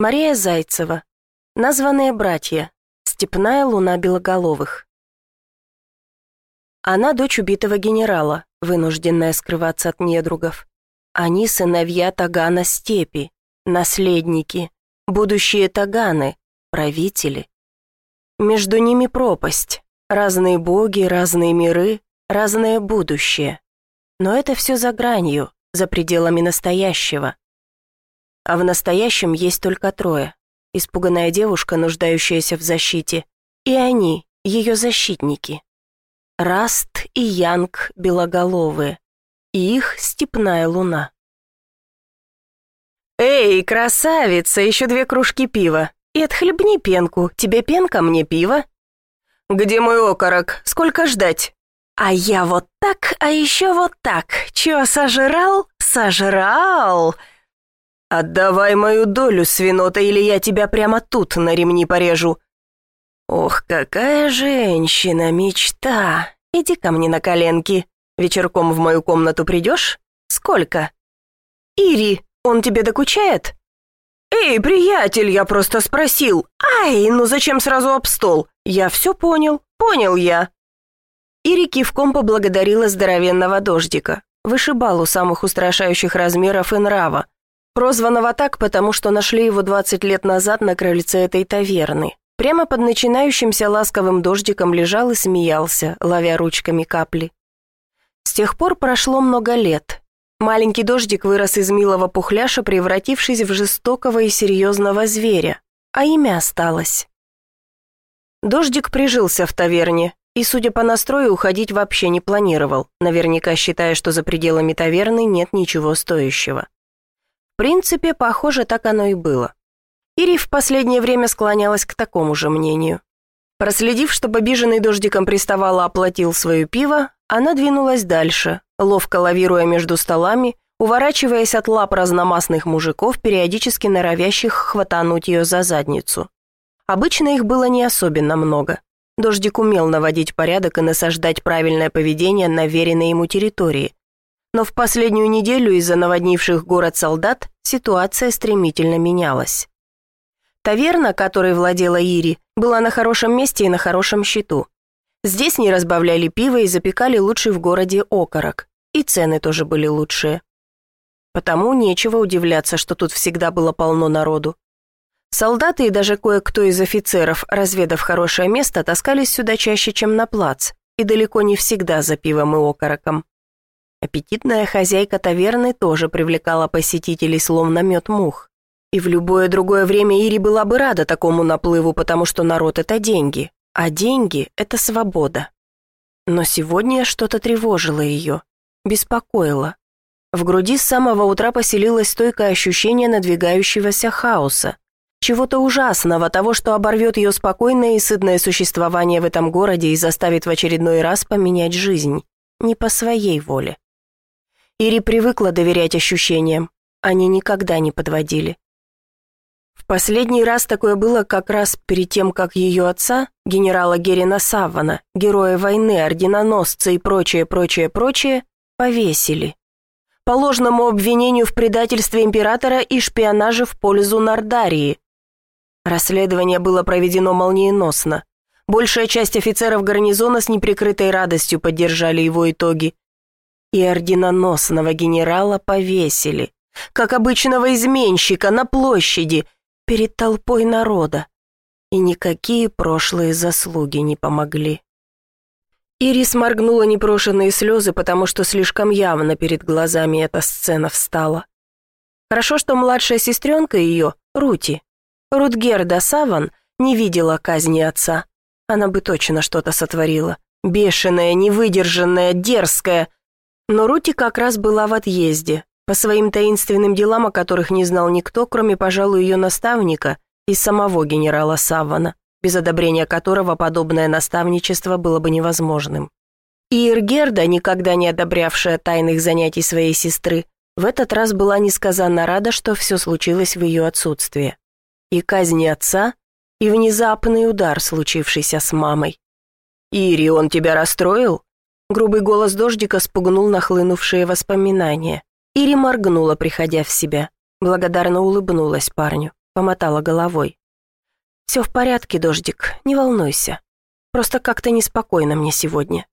Мария Зайцева. Названные братья. Степная луна Белоголовых. Она дочь убитого генерала, вынужденная скрываться от недругов. Они сыновья Тагана Степи, наследники, будущие Таганы, правители. Между ними пропасть, разные боги, разные миры, разное будущее. Но это все за гранью, за пределами настоящего. А в настоящем есть только трое. Испуганная девушка, нуждающаяся в защите, и они, ее защитники. Раст и Янг белоголовые, и их степная луна. «Эй, красавица, еще две кружки пива, и отхлебни пенку, тебе пенка, мне пиво». «Где мой окорок? Сколько ждать?» «А я вот так, а еще вот так. Че, сожрал? Сожрал!» «Отдавай мою долю, свинота, или я тебя прямо тут на ремни порежу». «Ох, какая женщина, мечта! Иди ко мне на коленки. Вечерком в мою комнату придешь? Сколько?» «Ири, он тебе докучает?» «Эй, приятель, я просто спросил. Ай, ну зачем сразу об стол? Я все понял, понял я». Ири кивком поблагодарила здоровенного дождика, вышибалу самых устрашающих размеров и нрава, прозванного так, потому что нашли его 20 лет назад на крыльце этой таверны. Прямо под начинающимся ласковым дождиком лежал и смеялся, ловя ручками капли. С тех пор прошло много лет. Маленький дождик вырос из милого пухляша, превратившись в жестокого и серьезного зверя, а имя осталось. Дождик прижился в таверне, и, судя по настрою, уходить вообще не планировал, наверняка считая, что за пределами таверны нет ничего стоящего. В принципе, похоже, так оно и было. Ири в последнее время склонялась к такому же мнению. Проследив, чтобы обиженный дождиком приставала оплатил свое пиво, она двинулась дальше, ловко лавируя между столами, уворачиваясь от лап разномастных мужиков, периодически норовящих хватануть ее за задницу. Обычно их было не особенно много. Дождик умел наводить порядок и насаждать правильное поведение на веренной ему территории. Но в последнюю неделю из-за наводнивших город солдат ситуация стремительно менялась. Таверна, которой владела Ири, была на хорошем месте и на хорошем счету. Здесь не разбавляли пиво и запекали лучший в городе окорок. И цены тоже были лучшие. Потому нечего удивляться, что тут всегда было полно народу. Солдаты и даже кое-кто из офицеров, разведав хорошее место, таскались сюда чаще, чем на плац, и далеко не всегда за пивом и окороком. Аппетитная хозяйка таверны тоже привлекала посетителей словно мед мух. И в любое другое время Ири была бы рада такому наплыву, потому что народ – это деньги, а деньги – это свобода. Но сегодня что-то тревожило ее, беспокоило. В груди с самого утра поселилось стойкое ощущение надвигающегося хаоса, чего-то ужасного, того, что оборвет ее спокойное и сытное существование в этом городе и заставит в очередной раз поменять жизнь. Не по своей воле. Ири привыкла доверять ощущениям. Они никогда не подводили. В последний раз такое было как раз перед тем, как ее отца, генерала Герина Саввана, героя войны, орденоносца и прочее, прочее, прочее, повесили. По ложному обвинению в предательстве императора и шпионаже в пользу Нардарии, Расследование было проведено молниеносно. Большая часть офицеров гарнизона с неприкрытой радостью поддержали его итоги. И орденоносного генерала повесили, как обычного изменщика на площади, перед толпой народа. И никакие прошлые заслуги не помогли. Ирис моргнула непрошенные слезы, потому что слишком явно перед глазами эта сцена встала. Хорошо, что младшая сестренка ее, Рути, Рутгерда Саван не видела казни отца. Она бы точно что-то сотворила. Бешеная, невыдержанная, дерзкая. Но Рути как раз была в отъезде, по своим таинственным делам, о которых не знал никто, кроме, пожалуй, ее наставника и самого генерала Саввана, без одобрения которого подобное наставничество было бы невозможным. И Иргерда, никогда не одобрявшая тайных занятий своей сестры, в этот раз была несказанно рада, что все случилось в ее отсутствие и казнь отца, и внезапный удар, случившийся с мамой. «Ири, он тебя расстроил?» Грубый голос дождика спугнул нахлынувшие воспоминания. Ири моргнула, приходя в себя. Благодарно улыбнулась парню. помотала головой. «Все в порядке, дождик, не волнуйся. Просто как-то неспокойно мне сегодня».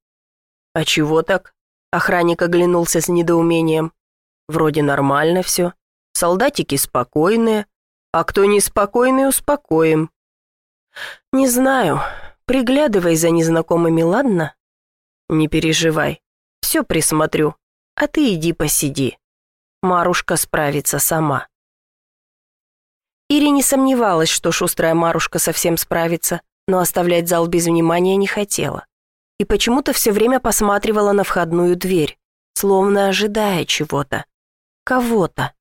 «А чего так?» Охранник оглянулся с недоумением. «Вроде нормально все. Солдатики спокойные. А кто неспокойный, успокоим». «Не знаю. Приглядывай за незнакомыми, ладно?» «Не переживай. Все присмотрю. А ты иди посиди. Марушка справится сама». Ири не сомневалась, что шустрая Марушка совсем справится, но оставлять зал без внимания не хотела. И почему-то все время посматривала на входную дверь, словно ожидая чего-то. Кого-то.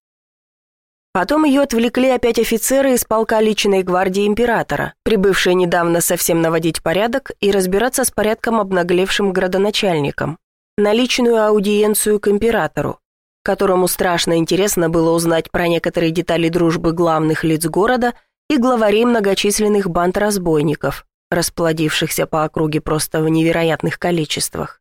Потом ее отвлекли опять офицеры из полка личной гвардии императора, прибывшие недавно совсем наводить порядок и разбираться с порядком обнаглевшим градоначальником, на личную аудиенцию к императору, которому страшно интересно было узнать про некоторые детали дружбы главных лиц города и главарей многочисленных банд разбойников, расплодившихся по округе просто в невероятных количествах.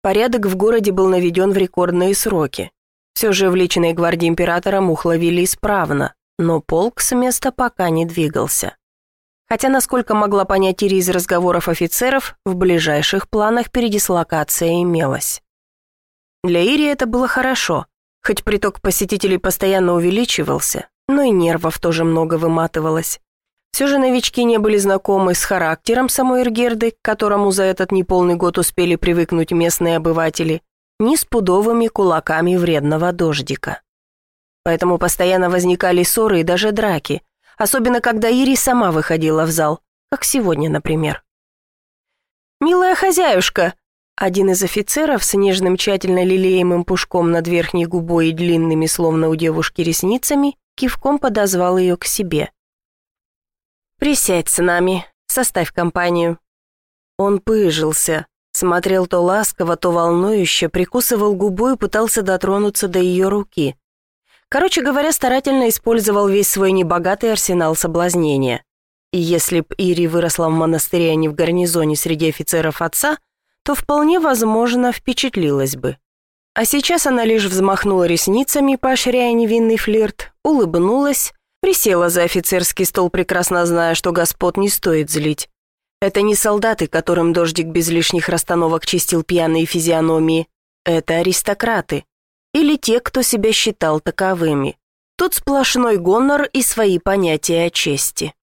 Порядок в городе был наведен в рекордные сроки. Все же в личной гвардии императора мух ловили исправно, но полк с места пока не двигался. Хотя, насколько могла понять Ири из разговоров офицеров, в ближайших планах передислокация имелась. Для Ири это было хорошо, хоть приток посетителей постоянно увеличивался, но и нервов тоже много выматывалось. Все же новички не были знакомы с характером самой Иргерды, к которому за этот неполный год успели привыкнуть местные обыватели, ни с пудовыми кулаками вредного дождика. Поэтому постоянно возникали ссоры и даже драки, особенно когда Ири сама выходила в зал, как сегодня, например. «Милая хозяюшка!» Один из офицеров с нежным тщательно лелеемым пушком над верхней губой и длинными, словно у девушки, ресницами, кивком подозвал ее к себе. «Присядь с нами, составь компанию». Он пыжился, смотрел то ласково, то волнующе, прикусывал губу и пытался дотронуться до ее руки. Короче говоря, старательно использовал весь свой небогатый арсенал соблазнения. И если б Ири выросла в монастыре, а не в гарнизоне среди офицеров отца – то вполне возможно впечатлилась бы. А сейчас она лишь взмахнула ресницами, поощряя невинный флирт, улыбнулась, присела за офицерский стол, прекрасно зная, что господ не стоит злить. Это не солдаты, которым дождик без лишних расстановок чистил пьяные физиономии. Это аристократы. Или те, кто себя считал таковыми. Тут сплошной гонор и свои понятия о чести.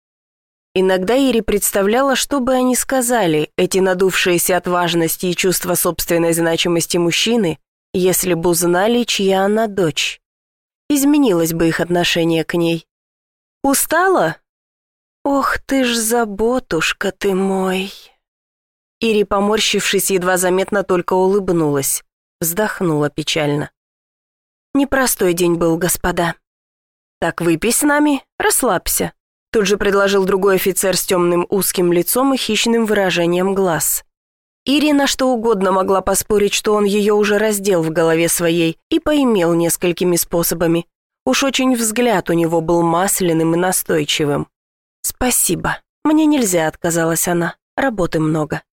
Иногда Ири представляла, что бы они сказали, эти надувшиеся от важности и чувства собственной значимости мужчины, если бы узнали, чья она дочь. Изменилось бы их отношение к ней. «Устала?» «Ох ты ж заботушка ты мой!» Ири, поморщившись, едва заметно только улыбнулась, вздохнула печально. «Непростой день был, господа. Так выпей с нами, расслабься. Тут же предложил другой офицер с темным узким лицом и хищным выражением глаз. Ирина что угодно могла поспорить, что он ее уже раздел в голове своей и поимел несколькими способами. Уж очень взгляд у него был масляным и настойчивым. «Спасибо. Мне нельзя», — отказалась она. «Работы много».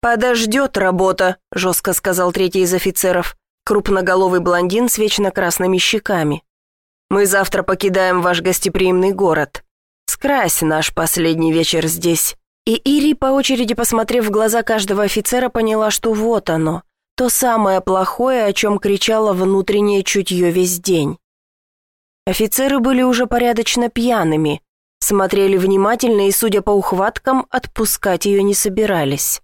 «Подождет работа», — жестко сказал третий из офицеров, крупноголовый блондин с вечно красными щеками. «Мы завтра покидаем ваш гостеприимный город. Скрась наш последний вечер здесь». И Ири, по очереди посмотрев в глаза каждого офицера, поняла, что вот оно, то самое плохое, о чем кричало внутреннее чутье весь день. Офицеры были уже порядочно пьяными, смотрели внимательно и, судя по ухваткам, отпускать ее не собирались.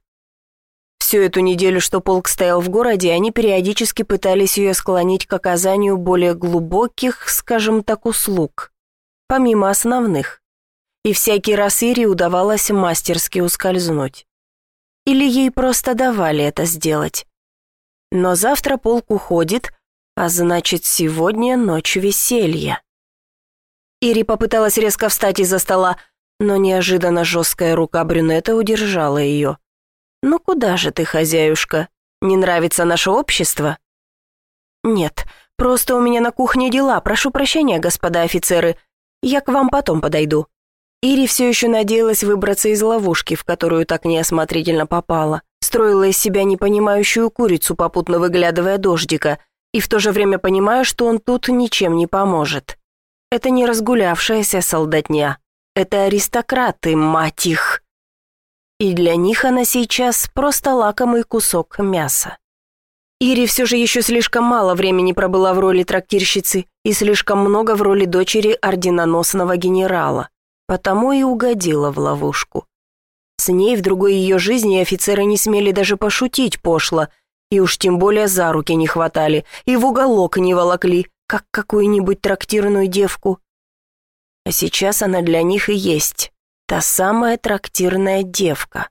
Всю эту неделю, что полк стоял в городе, они периодически пытались ее склонить к оказанию более глубоких, скажем так, услуг, помимо основных и всякий раз Ире удавалось мастерски ускользнуть. Или ей просто давали это сделать. Но завтра полк уходит, а значит, сегодня ночь веселья. Ири попыталась резко встать из-за стола, но неожиданно жесткая рука брюнета удержала ее. «Ну куда же ты, хозяюшка? Не нравится наше общество?» «Нет, просто у меня на кухне дела, прошу прощения, господа офицеры. Я к вам потом подойду». Ири все еще надеялась выбраться из ловушки, в которую так неосмотрительно попала. Строила из себя непонимающую курицу, попутно выглядывая дождика, и в то же время понимая, что он тут ничем не поможет. Это не разгулявшаяся солдатня. Это аристократы, мать их. И для них она сейчас просто лакомый кусок мяса. Ири все же еще слишком мало времени пробыла в роли трактирщицы и слишком много в роли дочери орденоносного генерала, потому и угодила в ловушку. С ней в другой ее жизни офицеры не смели даже пошутить пошло, и уж тем более за руки не хватали, и в уголок не волокли, как какую-нибудь трактирную девку. А сейчас она для них и есть, та самая трактирная девка.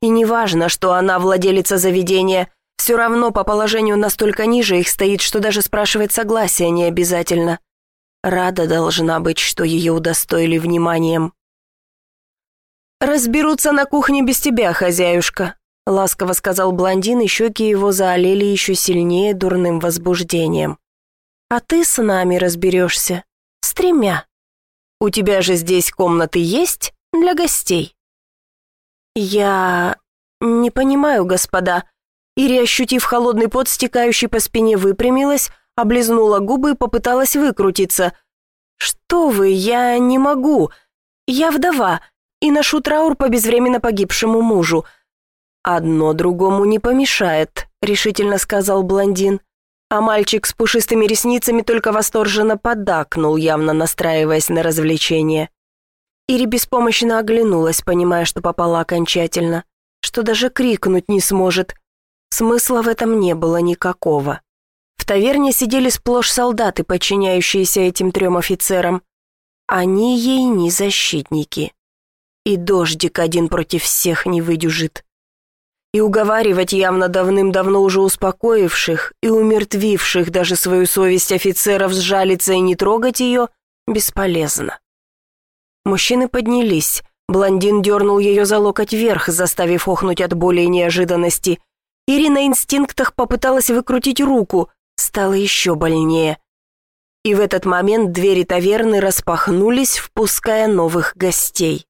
И неважно, что она владелица заведения – все равно по положению настолько ниже их стоит, что даже спрашивать согласия не обязательно. Рада должна быть, что ее удостоили вниманием. «Разберутся на кухне без тебя, хозяюшка», — ласково сказал блондин, и щеки его заолели еще сильнее дурным возбуждением. «А ты с нами разберешься. С тремя. У тебя же здесь комнаты есть для гостей?» «Я... не понимаю, господа», Ири, ощутив холодный пот, стекающий по спине, выпрямилась, облизнула губы и попыталась выкрутиться. «Что вы, я не могу. Я вдова и ношу траур по безвременно погибшему мужу. Одно другому не помешает», — решительно сказал блондин. А мальчик с пушистыми ресницами только восторженно поддакнул, явно настраиваясь на развлечение. Ири беспомощно оглянулась, понимая, что попала окончательно, что даже крикнуть не сможет — Смысла в этом не было никакого. В таверне сидели сплошь солдаты, подчиняющиеся этим трем офицерам. Они ей не защитники. И дождик один против всех не выдюжит. И уговаривать явно давным-давно уже успокоивших и умертвивших даже свою совесть офицеров сжалиться и не трогать ее бесполезно. Мужчины поднялись. Блондин дернул ее за локоть вверх, заставив охнуть от боли и неожиданности, Ири на инстинктах попыталась выкрутить руку, стало еще больнее. И в этот момент двери таверны распахнулись, впуская новых гостей.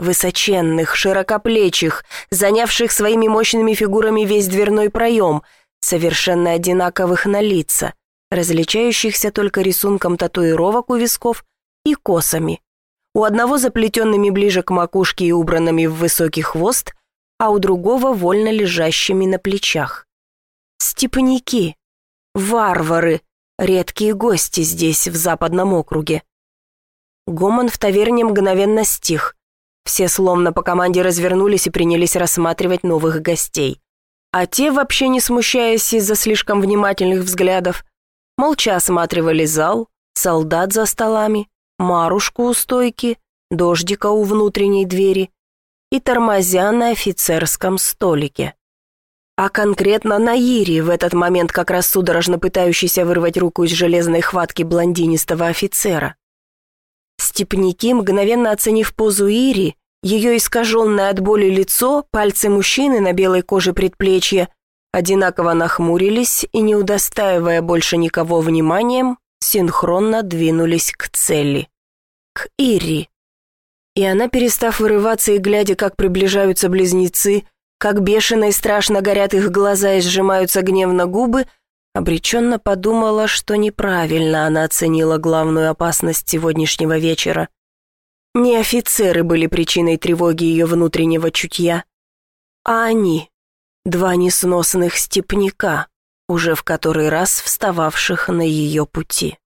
Высоченных, широкоплечих, занявших своими мощными фигурами весь дверной проем, совершенно одинаковых на лица, различающихся только рисунком татуировок у висков и косами. У одного заплетенными ближе к макушке и убранными в высокий хвост, а у другого вольно лежащими на плечах. Степняки, варвары, редкие гости здесь, в западном округе. Гомон в таверне мгновенно стих. Все словно по команде развернулись и принялись рассматривать новых гостей. А те, вообще не смущаясь из-за слишком внимательных взглядов, молча осматривали зал, солдат за столами, Марушку у стойки, дождика у внутренней двери и тормозя на офицерском столике. А конкретно на Ире, в этот момент как раз судорожно пытающийся вырвать руку из железной хватки блондинистого офицера. Степники, мгновенно оценив позу Ири, ее искаженное от боли лицо, пальцы мужчины на белой коже предплечья, одинаково нахмурились и, не удостаивая больше никого вниманием, синхронно двинулись к цели. К Ири. И она, перестав вырываться и глядя, как приближаются близнецы, как бешено и страшно горят их глаза и сжимаются гневно губы, обреченно подумала, что неправильно она оценила главную опасность сегодняшнего вечера. Не офицеры были причиной тревоги ее внутреннего чутья, а они, два несносных степняка, уже в который раз встававших на ее пути.